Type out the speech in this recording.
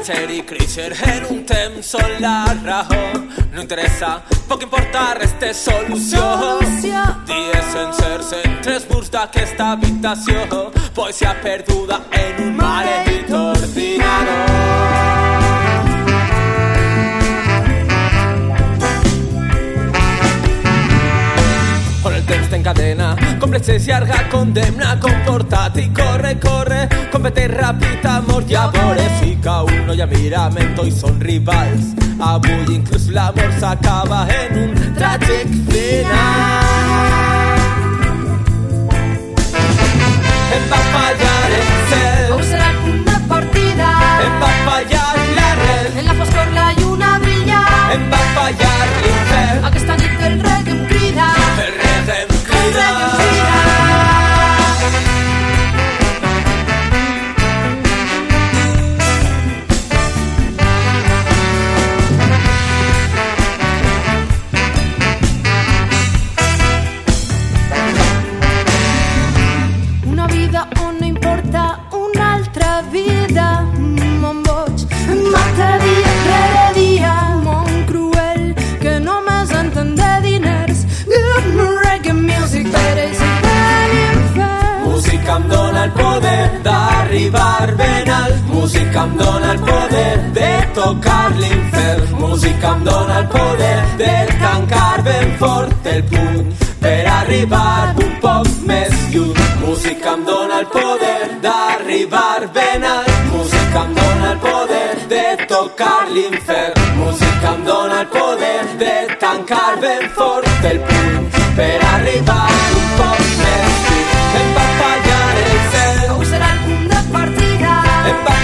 Néixer i créixer en un temps on la raó no interessa, poc importa, res té solució. Solució. Dies sencers entre els murs d'aquesta habitació, poesia perduda en un maleït ordinador. T'encadena, com l'excés llarga condemna, i corre, corre, compete ràpid, amor, llavors si cau no hi ha miramento i són rivals. Avui inclús l'amor s'acaba en un tràgic final. No importa altra vida, món cruel que només diners. Em dóna el poder d'arribar ben poder de tocar l'infern. Música em dóna el poder de tancar ben fort el puny per arribar un poc més lluny. El poder d'arribar ben alt. Música em dóna el poder de tocar l'infern. Música em dóna el poder de tancar ben fort el puny per arribar un poc més lluny. Em va fallar el cel, Ou serà el punt de partida, em va fallar